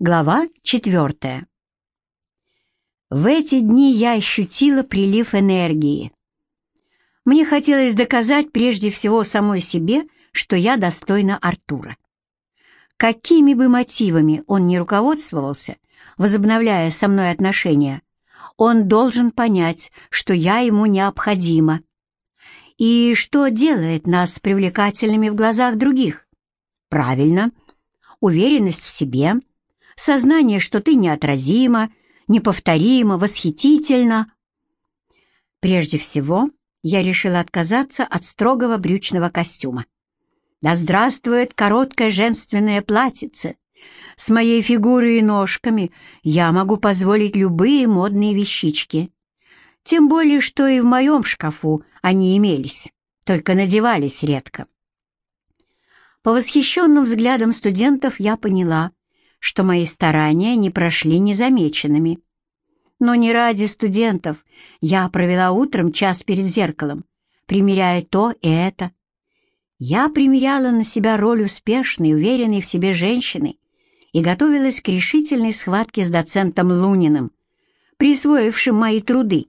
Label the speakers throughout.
Speaker 1: Глава четвертая. В эти дни я ощутила прилив энергии. Мне хотелось доказать прежде всего самой себе, что я достойна Артура. Какими бы мотивами он ни руководствовался, возобновляя со мной отношения, он должен понять, что я ему необходима. И что делает нас привлекательными в глазах других? Правильно, уверенность в себе — сознание, что ты неотразима, неповторима, восхитительна. Прежде всего, я решила отказаться от строгого брючного костюма. Да здравствует короткое женственное платьице! С моей фигурой и ножками я могу позволить любые модные вещички. Тем более, что и в моем шкафу они имелись, только надевались редко. По восхищенным взглядам студентов я поняла, что мои старания не прошли незамеченными. Но не ради студентов я провела утром час перед зеркалом, примеряя то и это. Я примеряла на себя роль успешной, уверенной в себе женщины и готовилась к решительной схватке с доцентом Луниным, присвоившим мои труды.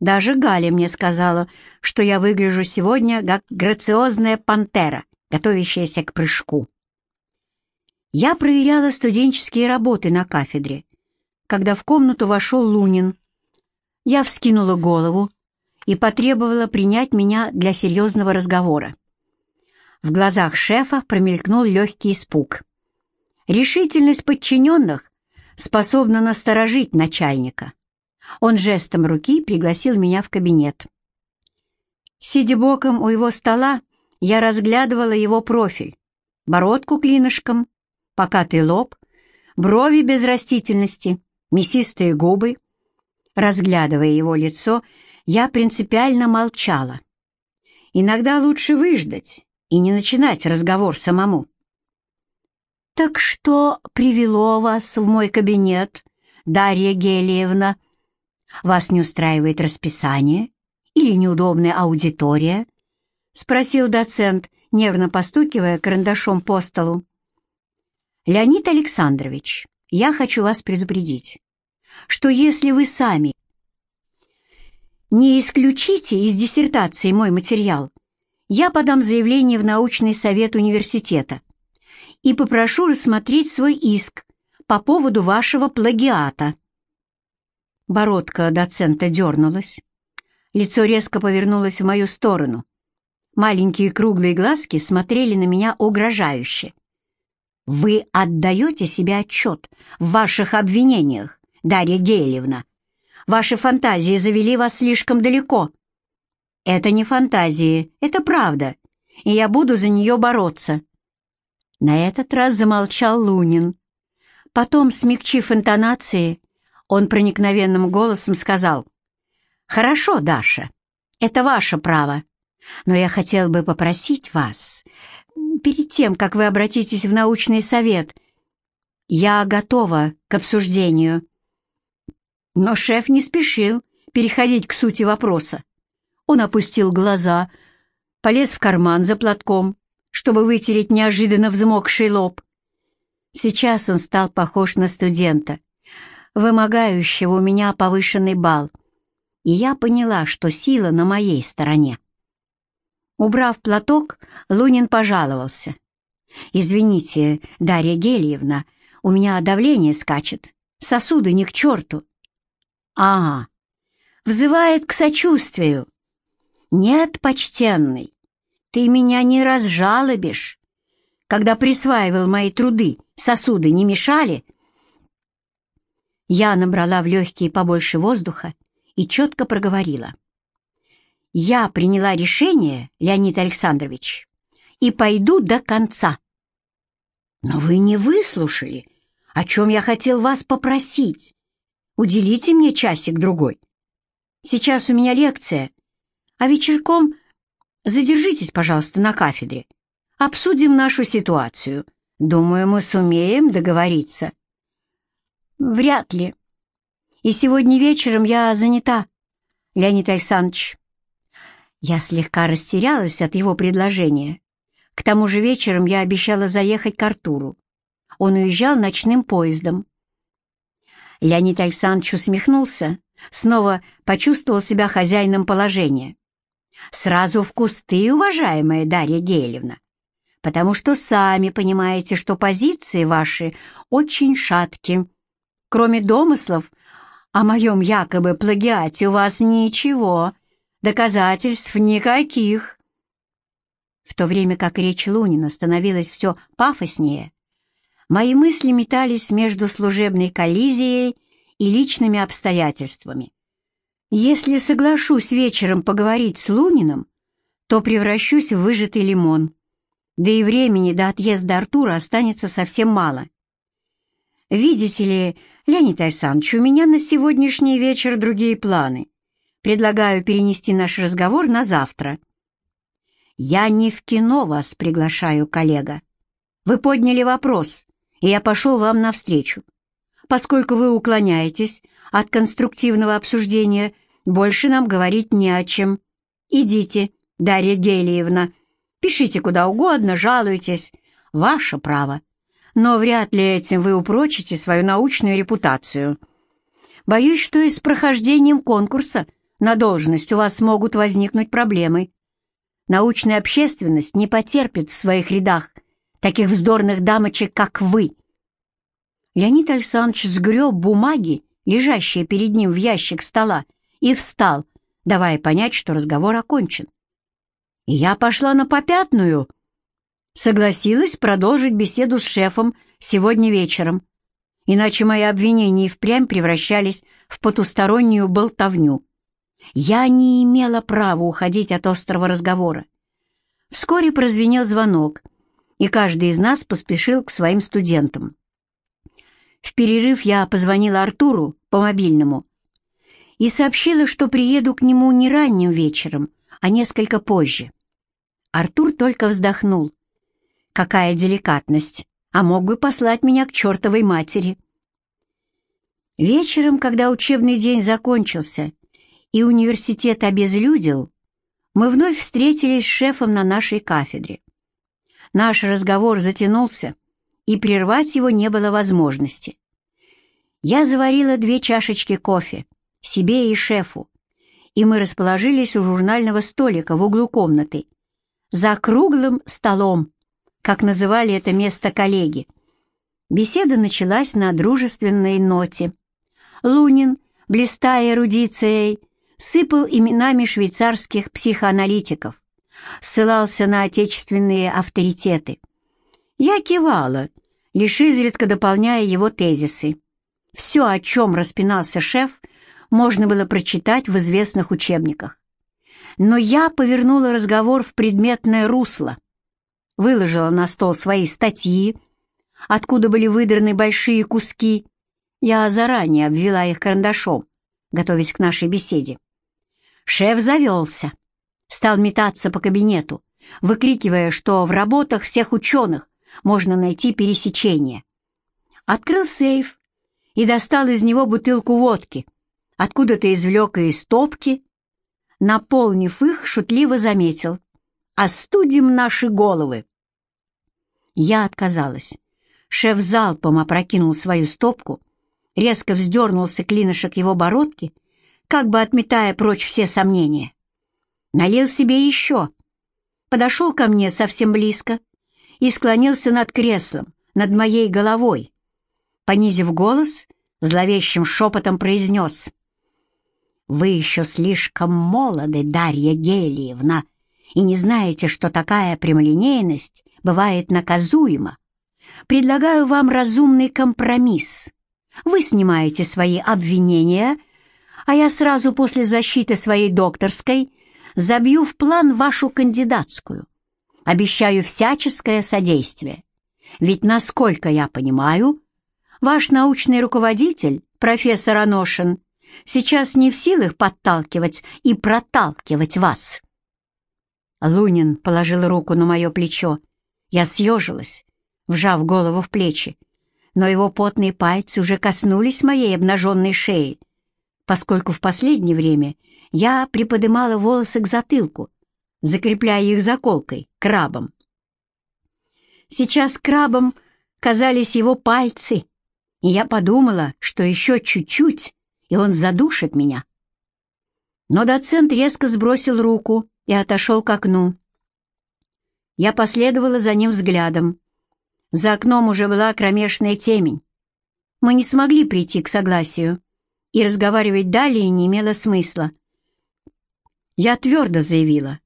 Speaker 1: Даже Галя мне сказала, что я выгляжу сегодня как грациозная пантера, готовящаяся к прыжку. Я проверяла студенческие работы на кафедре, когда в комнату вошел Лунин. Я вскинула голову и потребовала принять меня для серьезного разговора. В глазах шефа промелькнул легкий испуг. Решительность подчиненных способна насторожить начальника. Он жестом руки пригласил меня в кабинет. Сидя боком у его стола, я разглядывала его профиль, бородку клинышком, покатый лоб, брови без растительности, мясистые губы. Разглядывая его лицо, я принципиально молчала. Иногда лучше выждать и не начинать разговор самому. «Так что привело вас в мой кабинет, Дарья Гелиевна? Вас не устраивает расписание или неудобная аудитория?» — спросил доцент, нервно постукивая карандашом по столу. Леонид Александрович, я хочу вас предупредить, что если вы сами не исключите из диссертации мой материал, я подам заявление в научный совет университета и попрошу рассмотреть свой иск по поводу вашего плагиата. Бородка доцента дернулась. Лицо резко повернулось в мою сторону. Маленькие круглые глазки смотрели на меня угрожающе. Вы отдаете себе отчет в ваших обвинениях, Дарья Гейлевна? Ваши фантазии завели вас слишком далеко. Это не фантазии, это правда, и я буду за нее бороться. На этот раз замолчал Лунин. Потом, смягчив интонации, он проникновенным голосом сказал, «Хорошо, Даша, это ваше право, но я хотел бы попросить вас перед тем, как вы обратитесь в научный совет. Я готова к обсуждению». Но шеф не спешил переходить к сути вопроса. Он опустил глаза, полез в карман за платком, чтобы вытереть неожиданно взмокший лоб. Сейчас он стал похож на студента, вымогающего у меня повышенный балл, и я поняла, что сила на моей стороне. Убрав платок, Лунин пожаловался. «Извините, Дарья Гельевна, у меня давление скачет, сосуды не к черту». «Ага, взывает к сочувствию». «Нет, почтенный, ты меня не разжалобишь. Когда присваивал мои труды, сосуды не мешали?» Я набрала в легкие побольше воздуха и четко проговорила. Я приняла решение, Леонид Александрович, и пойду до конца. Но вы не выслушали, о чем я хотел вас попросить. Уделите мне часик-другой. Сейчас у меня лекция, а вечерком задержитесь, пожалуйста, на кафедре. Обсудим нашу ситуацию. Думаю, мы сумеем договориться. Вряд ли. И сегодня вечером я занята, Леонид Александрович. Я слегка растерялась от его предложения. К тому же вечером я обещала заехать к Артуру. он уезжал ночным поездом. Леонид Александрович усмехнулся, снова почувствовал себя хозяином положения. «Сразу в кусты, уважаемая Дарья Гейлевна, потому что сами понимаете, что позиции ваши очень шатки. Кроме домыслов о моем якобы плагиате у вас ничего, доказательств никаких». В то время как речь Лунина становилась все пафоснее, мои мысли метались между служебной коллизией и личными обстоятельствами. Если соглашусь вечером поговорить с Луниным, то превращусь в выжатый лимон. Да и времени до отъезда Артура останется совсем мало. Видите ли, Леонид Александрович, у меня на сегодняшний вечер другие планы. Предлагаю перенести наш разговор на завтра. Я не в кино вас приглашаю, коллега. Вы подняли вопрос, и я пошел вам навстречу. Поскольку вы уклоняетесь от конструктивного обсуждения, больше нам говорить не о чем. Идите, Дарья Гелиевна, пишите куда угодно, жалуйтесь. Ваше право. Но вряд ли этим вы упрочите свою научную репутацию. Боюсь, что и с прохождением конкурса на должность у вас могут возникнуть проблемы. Научная общественность не потерпит в своих рядах таких вздорных дамочек, как вы. Леонид Александрович сгреб бумаги, лежащие перед ним в ящик стола, и встал, давая понять, что разговор окончен. И я пошла на попятную. Согласилась продолжить беседу с шефом сегодня вечером, иначе мои обвинения и впрямь превращались в потустороннюю болтовню. Я не имела права уходить от острого разговора. Вскоре прозвенел звонок, и каждый из нас поспешил к своим студентам. В перерыв я позвонила Артуру по мобильному и сообщила, что приеду к нему не ранним вечером, а несколько позже. Артур только вздохнул. Какая деликатность, а мог бы послать меня к чертовой матери. Вечером, когда учебный день закончился и университет обезлюдил, мы вновь встретились с шефом на нашей кафедре. Наш разговор затянулся, и прервать его не было возможности. Я заварила две чашечки кофе, себе и шефу, и мы расположились у журнального столика в углу комнаты, за круглым столом, как называли это место коллеги. Беседа началась на дружественной ноте. Лунин, блистая эрудицией, сыпал именами швейцарских психоаналитиков, ссылался на отечественные авторитеты. Я кивала, лишь изредка дополняя его тезисы. Все, о чем распинался шеф, можно было прочитать в известных учебниках. Но я повернула разговор в предметное русло, выложила на стол свои статьи, откуда были выдраны большие куски. Я заранее обвела их карандашом, готовясь к нашей беседе. Шеф завелся, стал метаться по кабинету, выкрикивая, что в работах всех ученых можно найти пересечение. Открыл сейф и достал из него бутылку водки, откуда-то извлек из стопки, наполнив их, шутливо заметил «Остудим наши головы». Я отказалась. Шеф залпом опрокинул свою стопку, резко вздернулся клинышек его бородки как бы отметая прочь все сомнения. Налил себе еще, подошел ко мне совсем близко и склонился над креслом, над моей головой. Понизив голос, зловещим шепотом произнес «Вы еще слишком молоды, Дарья Гелиевна, и не знаете, что такая прямолинейность бывает наказуема. Предлагаю вам разумный компромисс. Вы снимаете свои обвинения а я сразу после защиты своей докторской забью в план вашу кандидатскую. Обещаю всяческое содействие. Ведь, насколько я понимаю, ваш научный руководитель, профессор Аношин, сейчас не в силах подталкивать и проталкивать вас. Лунин положил руку на мое плечо. Я съежилась, вжав голову в плечи, но его потные пальцы уже коснулись моей обнаженной шеи, поскольку в последнее время я приподымала волосы к затылку, закрепляя их заколкой, крабом. Сейчас крабом казались его пальцы, и я подумала, что еще чуть-чуть, и он задушит меня. Но доцент резко сбросил руку и отошел к окну. Я последовала за ним взглядом. За окном уже была кромешная темень. Мы не смогли прийти к согласию, и разговаривать далее не имело смысла. Я твердо заявила,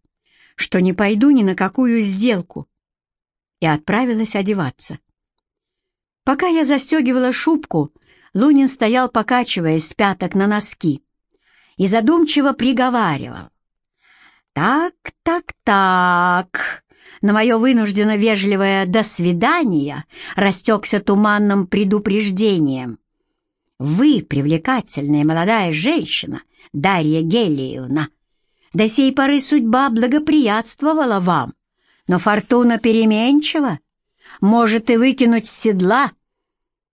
Speaker 1: что не пойду ни на какую сделку, и отправилась одеваться. Пока я застегивала шубку, Лунин стоял, покачиваясь с пяток на носки, и задумчиво приговаривал. «Так, так, так...» На мое вынужденно вежливое «до свидания» растекся туманным предупреждением. «Вы, привлекательная молодая женщина, Дарья Гелиевна, до сей поры судьба благоприятствовала вам, но фортуна переменчива, может и выкинуть с седла,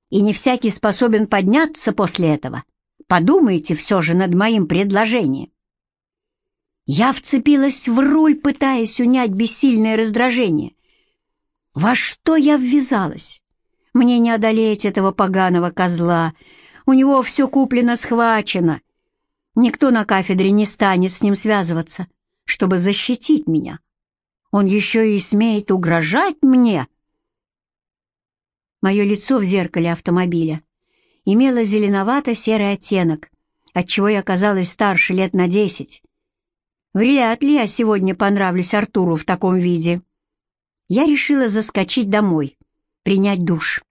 Speaker 1: и не всякий способен подняться после этого. Подумайте все же над моим предложением. Я вцепилась в руль, пытаясь унять бессильное раздражение. Во что я ввязалась? Мне не одолеть этого поганого козла. У него все куплено-схвачено. Никто на кафедре не станет с ним связываться, чтобы защитить меня. Он еще и смеет угрожать мне. Мое лицо в зеркале автомобиля имело зеленовато-серый оттенок, отчего я казалась старше лет на десять. Вряд ли я сегодня понравлюсь Артуру в таком виде. Я решила заскочить домой, принять душ.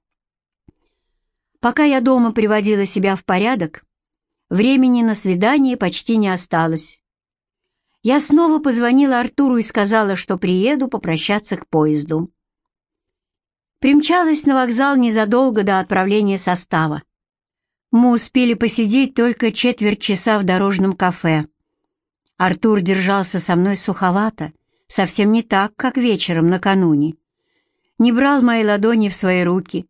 Speaker 1: Пока я дома приводила себя в порядок, времени на свидание почти не осталось. Я снова позвонила Артуру и сказала, что приеду попрощаться к поезду. Примчалась на вокзал незадолго до отправления состава. Мы успели посидеть только четверть часа в дорожном кафе. Артур держался со мной суховато, совсем не так, как вечером накануне. Не брал мои ладони в свои руки,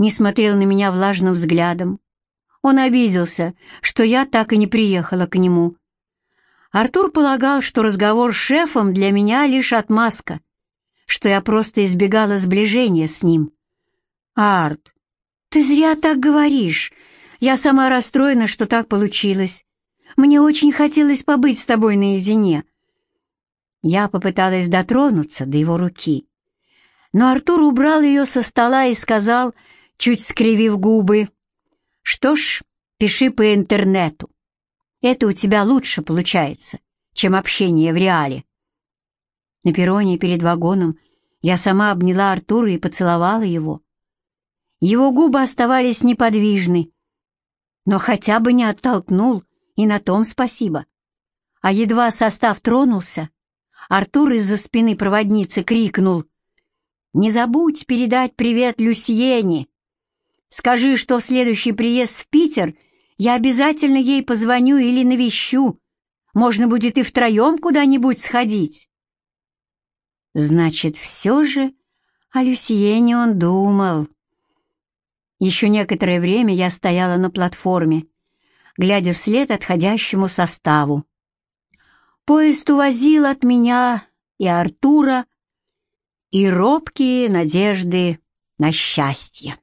Speaker 1: не смотрел на меня влажным взглядом. Он обиделся, что я так и не приехала к нему. Артур полагал, что разговор с шефом для меня лишь отмазка — что я просто избегала сближения с ним. «Арт, ты зря так говоришь. Я сама расстроена, что так получилось. Мне очень хотелось побыть с тобой наедине». Я попыталась дотронуться до его руки, но Артур убрал ее со стола и сказал, чуть скривив губы, «Что ж, пиши по интернету. Это у тебя лучше получается, чем общение в реале». На перроне перед вагоном я сама обняла Артура и поцеловала его. Его губы оставались неподвижны, но хотя бы не оттолкнул, и на том спасибо. А едва состав тронулся, Артур из-за спины проводницы крикнул «Не забудь передать привет Люсьене! Скажи, что в следующий приезд в Питер я обязательно ей позвоню или навещу. Можно будет и втроем куда-нибудь сходить». Значит, все же о Люсьене он думал. Еще некоторое время я стояла на платформе, глядя вслед отходящему составу. Поезд увозил от меня и Артура, и робкие надежды на счастье.